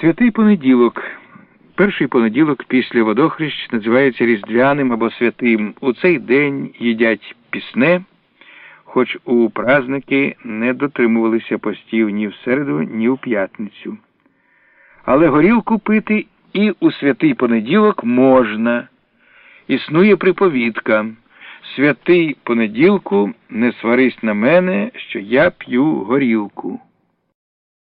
Святий понеділок. Перший понеділок після водохрещ називається Різдвяним або святим. У цей день їдять пісне, хоч у праздники не дотримувалися постів ні в середу, ні в п'ятницю. Але горілку пити і у святий понеділок можна. Існує приповідка. Святий понеділку, не сварись на мене, що я п'ю горілку.